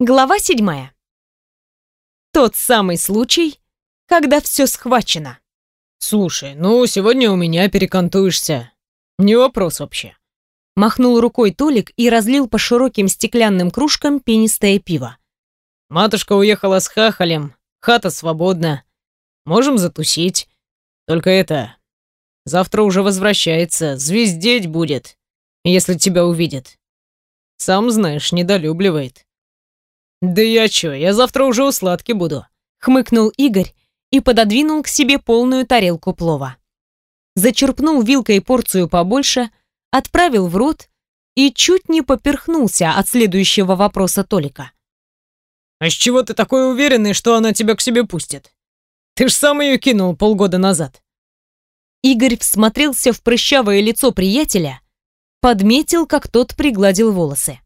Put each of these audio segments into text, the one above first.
Глава седьмая. Тот самый случай, когда все схвачено. «Слушай, ну сегодня у меня перекантуешься. Не вопрос вообще». Махнул рукой Толик и разлил по широким стеклянным кружкам пенистое пиво. «Матушка уехала с хахалем, хата свободна. Можем затусить. Только это... Завтра уже возвращается, звездеть будет, если тебя увидит. Сам знаешь, недолюбливает». «Да я чё, я завтра уже у сладки буду», — хмыкнул Игорь и пододвинул к себе полную тарелку плова. Зачерпнул вилкой порцию побольше, отправил в рот и чуть не поперхнулся от следующего вопроса Толика. «А с чего ты такой уверенный, что она тебя к себе пустит? Ты ж сам ее кинул полгода назад». Игорь всмотрелся в прыщавое лицо приятеля, подметил, как тот пригладил волосы.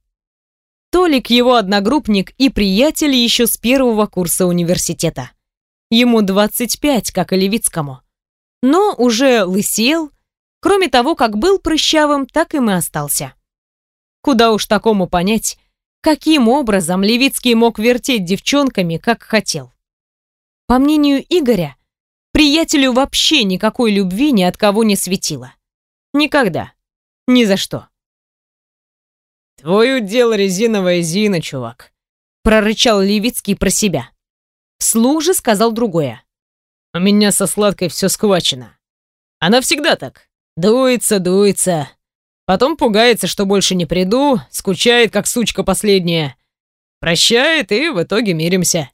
Толик его одногруппник и приятель еще с первого курса университета. Ему 25, как и Левицкому. Но уже лысел, кроме того, как был прыщавым, так и остался. Куда уж такому понять, каким образом Левицкий мог вертеть девчонками, как хотел. По мнению Игоря, приятелю вообще никакой любви ни от кого не светило. Никогда. Ни за что. «Твой удел резиновая Зина, чувак», — прорычал Левицкий про себя. Вслух же сказал другое. «У меня со сладкой все схвачено. Она всегда так. Дуется, дуется. Потом пугается, что больше не приду, скучает, как сучка последняя. Прощает, и в итоге миримся.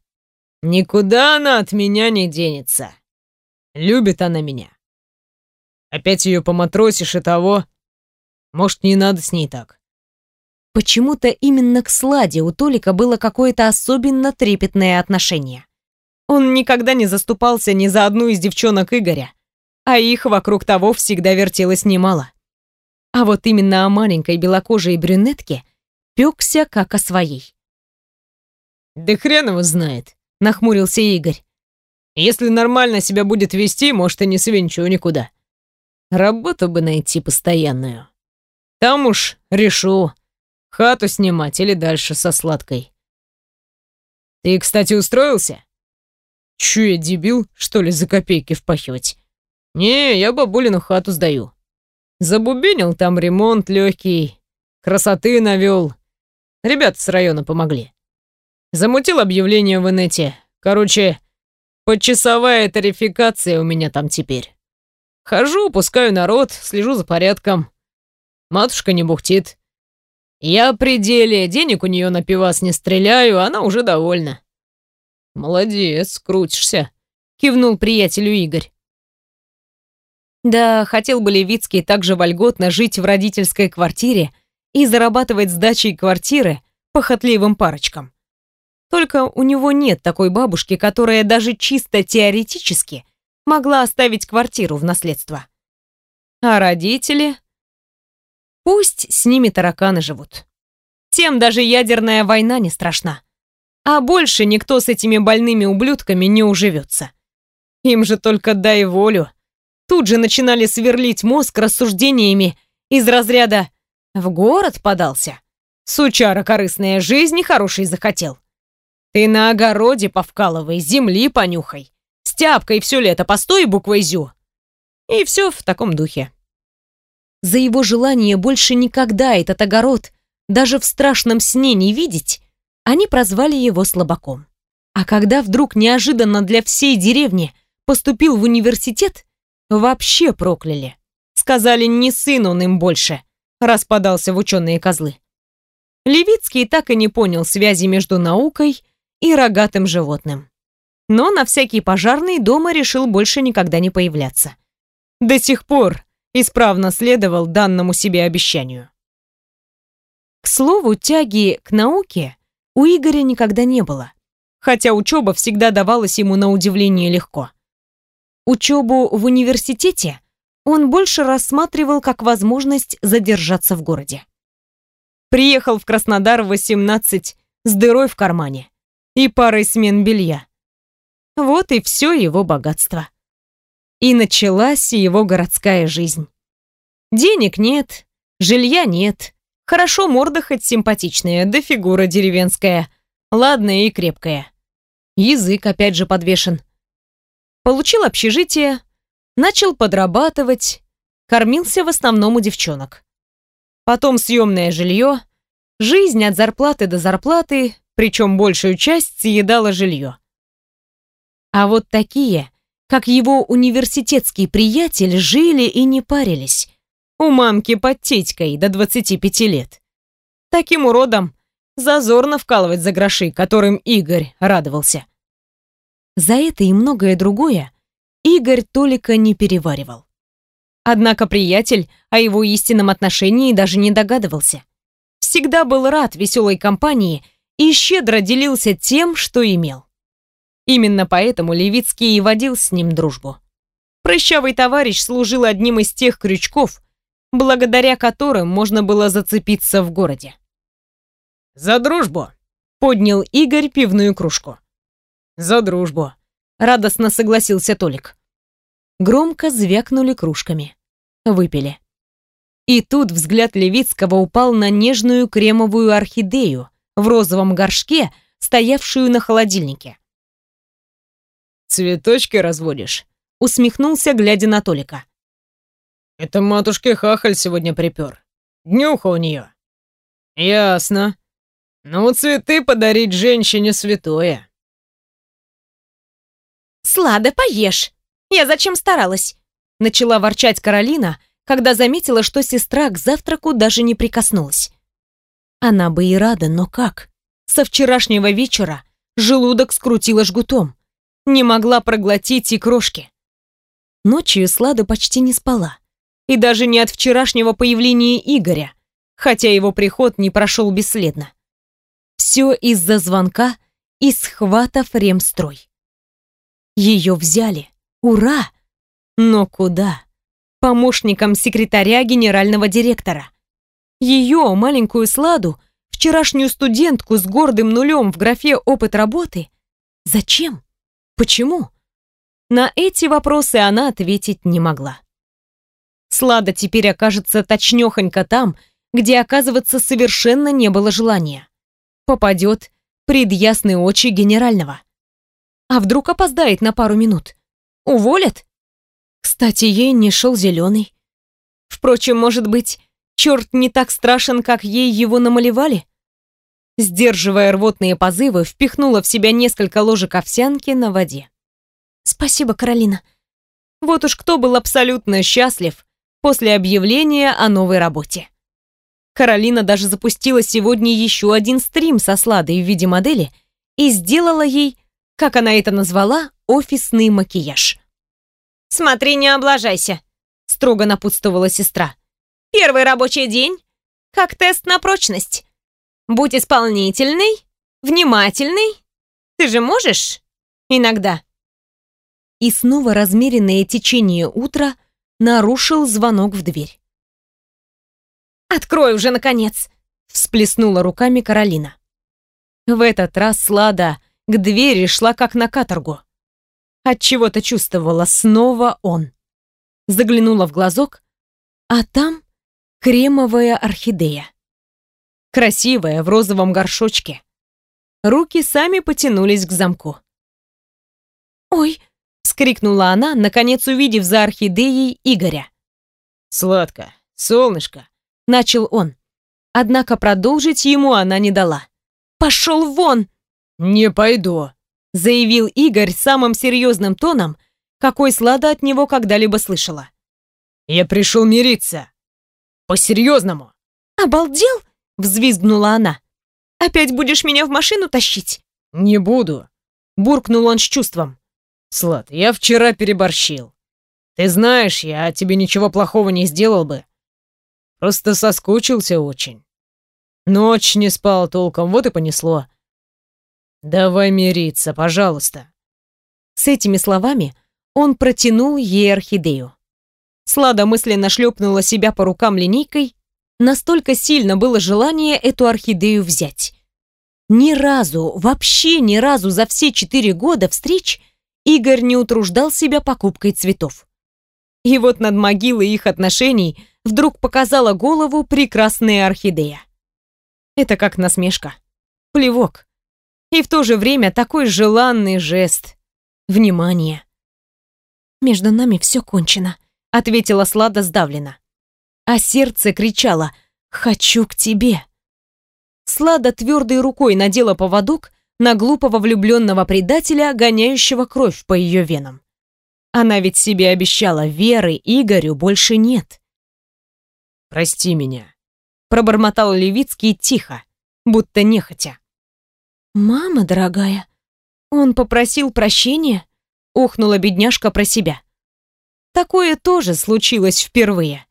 Никуда она от меня не денется. Любит она меня. Опять ее поматросишь и того. Может, не надо с ней так. Почему-то именно к Сладе у Толика было какое-то особенно трепетное отношение. Он никогда не заступался ни за одну из девчонок Игоря, а их вокруг того всегда вертелось немало. А вот именно о маленькой белокожей брюнетке пёкся как о своей. «Да хрен его знает», — нахмурился Игорь. «Если нормально себя будет вести, может, и не свинчу никуда. Работу бы найти постоянную. Там уж решу, Хату снимать или дальше со сладкой. Ты, кстати, устроился? Чё я дебил, что ли, за копейки впахивать? Не, я бабулину хату сдаю. Забубенил там ремонт легкий, красоты навел. Ребята с района помогли. Замутил объявление в инете. Короче, почасовая тарификация у меня там теперь. Хожу, пускаю народ, слежу за порядком. Матушка не бухтит. Я при деле, денег у нее на пивас не стреляю, она уже довольна. Молодец, крутишься, кивнул приятелю Игорь. Да, хотел бы Левицкий также вольготно жить в родительской квартире и зарабатывать сдачей квартиры похотливым парочкам. Только у него нет такой бабушки, которая даже чисто теоретически могла оставить квартиру в наследство. А родители Пусть с ними тараканы живут. Тем даже ядерная война не страшна. А больше никто с этими больными ублюдками не уживется. Им же только дай волю. Тут же начинали сверлить мозг рассуждениями из разряда «в город подался». Сучара корыстная жизни хороший захотел. Ты на огороде повкалывай, земли понюхай. С тяпкой все лето постой буквой «зю». И все в таком духе за его желание больше никогда этот огород даже в страшном сне не видеть, они прозвали его слабаком. А когда вдруг неожиданно для всей деревни поступил в университет, вообще прокляли. Сказали, не сын он им больше, раз подался в ученые козлы. Левицкий так и не понял связи между наукой и рогатым животным. Но на всякий пожарный дома решил больше никогда не появляться. До сих пор исправно следовал данному себе обещанию. К слову, тяги к науке у Игоря никогда не было, хотя учеба всегда давалась ему на удивление легко. Учебу в университете он больше рассматривал как возможность задержаться в городе. Приехал в Краснодар в 18 с дырой в кармане и парой смен белья. Вот и все его богатство. И началась его городская жизнь. Денег нет, жилья нет, хорошо морда хоть симпатичная, да фигура деревенская. ладная и крепкая. Язык опять же подвешен. Получил общежитие, начал подрабатывать, кормился в основном у девчонок. Потом съемное жилье, жизнь от зарплаты до зарплаты, причем большую часть съедала жилье. А вот такие, как его университетский приятель, жили и не парились. У мамки под титькой до 25 лет. Таким уродом зазорно вкалывать за гроши, которым Игорь радовался. За это и многое другое Игорь только не переваривал. Однако приятель о его истинном отношении даже не догадывался. Всегда был рад веселой компании и щедро делился тем, что имел. Именно поэтому Левицкий и водил с ним дружбу. Прыщавый товарищ служил одним из тех крючков, благодаря которым можно было зацепиться в городе. «За дружбу!» — поднял Игорь пивную кружку. «За дружбу!» — радостно согласился Толик. Громко звякнули кружками. Выпили. И тут взгляд Левицкого упал на нежную кремовую орхидею в розовом горшке, стоявшую на холодильнике. «Цветочки разводишь?» — усмехнулся, глядя на Толика. «Это матушке Хахаль сегодня припер. Днюха у нее». «Ясно. Ну, цветы подарить женщине святое. «Слада, поешь! Я зачем старалась?» Начала ворчать Каролина, когда заметила, что сестра к завтраку даже не прикоснулась. Она бы и рада, но как? Со вчерашнего вечера желудок скрутила жгутом. Не могла проглотить и крошки. Ночью Слада почти не спала. И даже не от вчерашнего появления Игоря, хотя его приход не прошел бесследно. Все из-за звонка и схватов ремстрой. Ее взяли. Ура! Но куда? Помощником секретаря генерального директора. Ее, маленькую Сладу, вчерашнюю студентку с гордым нулем в графе «Опыт работы»? Зачем? Почему? На эти вопросы она ответить не могла. Слада теперь окажется точнёхонько там, где оказываться совершенно не было желания попадет пред ясные очи генерального. А вдруг опоздает на пару минут? Уволят? Кстати, ей не шел зеленый. Впрочем, может быть, черт не так страшен, как ей его намалевали? Сдерживая рвотные позывы, впихнула в себя несколько ложек овсянки на воде. «Спасибо, Каролина. Вот уж кто был абсолютно счастлив после объявления о новой работе». Каролина даже запустила сегодня еще один стрим со Сладой в виде модели и сделала ей, как она это назвала, офисный макияж. «Смотри, не облажайся», — строго напутствовала сестра. «Первый рабочий день, как тест на прочность. Будь исполнительный, внимательный. Ты же можешь? Иногда». И снова размеренное течение утра нарушил звонок в дверь. Открой уже, наконец!» всплеснула руками Каролина. В этот раз Слада к двери шла как на каторгу. От чего то чувствовала снова он. Заглянула в глазок, а там кремовая орхидея. Красивая, в розовом горшочке. Руки сами потянулись к замку. «Ой!» — скрикнула она, наконец увидев за орхидеей Игоря. «Сладко, солнышко!» начал он. Однако продолжить ему она не дала. «Пошел вон!» «Не пойду», — заявил Игорь самым серьезным тоном, какой Слада от него когда-либо слышала. «Я пришел мириться. По-серьезному». «Обалдел?» — взвизгнула она. «Опять будешь меня в машину тащить?» «Не буду», — буркнул он с чувством. «Слад, я вчера переборщил. Ты знаешь, я тебе ничего плохого не сделал бы. Просто соскучился очень. Ночь не спал толком, вот и понесло. Давай мириться, пожалуйста. С этими словами он протянул ей орхидею. Слада мысленно шлепнула себя по рукам линейкой, настолько сильно было желание эту орхидею взять. Ни разу, вообще ни разу за все четыре года встреч Игорь не утруждал себя покупкой цветов. И вот над могилой их отношений вдруг показала голову прекрасная орхидея. Это как насмешка. Плевок. И в то же время такой желанный жест. Внимание. «Между нами все кончено», — ответила Слада сдавленно. А сердце кричало «Хочу к тебе». Слада твердой рукой надела поводок на глупого влюбленного предателя, гоняющего кровь по ее венам. Она ведь себе обещала, веры Игорю больше нет. «Прости меня», — пробормотал Левицкий тихо, будто нехотя. «Мама дорогая, он попросил прощения?» — охнула бедняжка про себя. Такое тоже случилось впервые.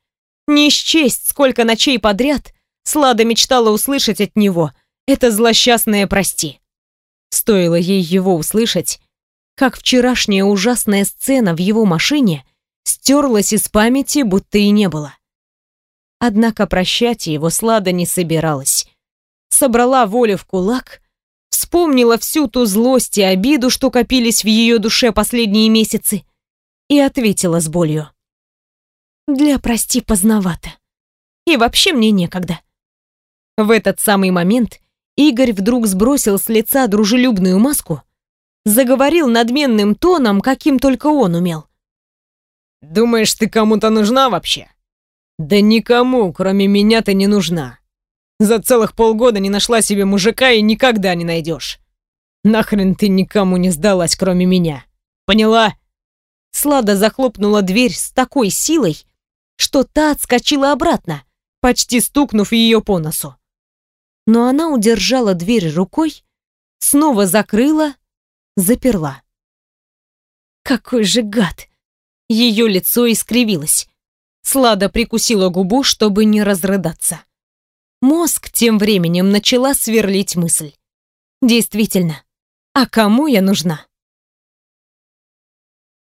Не счесть, сколько ночей подряд Слада мечтала услышать от него это злосчастное «прости». Стоило ей его услышать, как вчерашняя ужасная сцена в его машине стерлась из памяти, будто и не было. Однако прощать его Слада не собиралась. Собрала волю в кулак, вспомнила всю ту злость и обиду, что копились в ее душе последние месяцы, и ответила с болью. «Для прости поздновато. И вообще мне некогда». В этот самый момент Игорь вдруг сбросил с лица дружелюбную маску, заговорил надменным тоном, каким только он умел. «Думаешь, ты кому-то нужна вообще?» «Да никому, кроме меня, ты не нужна. За целых полгода не нашла себе мужика и никогда не найдешь. Нахрен ты никому не сдалась, кроме меня. Поняла?» Слада захлопнула дверь с такой силой, что та отскочила обратно, почти стукнув ее по носу но она удержала дверь рукой, снова закрыла, заперла. Какой же гад! Ее лицо искривилось. Слада прикусила губу, чтобы не разрыдаться. Мозг тем временем начала сверлить мысль. Действительно, а кому я нужна?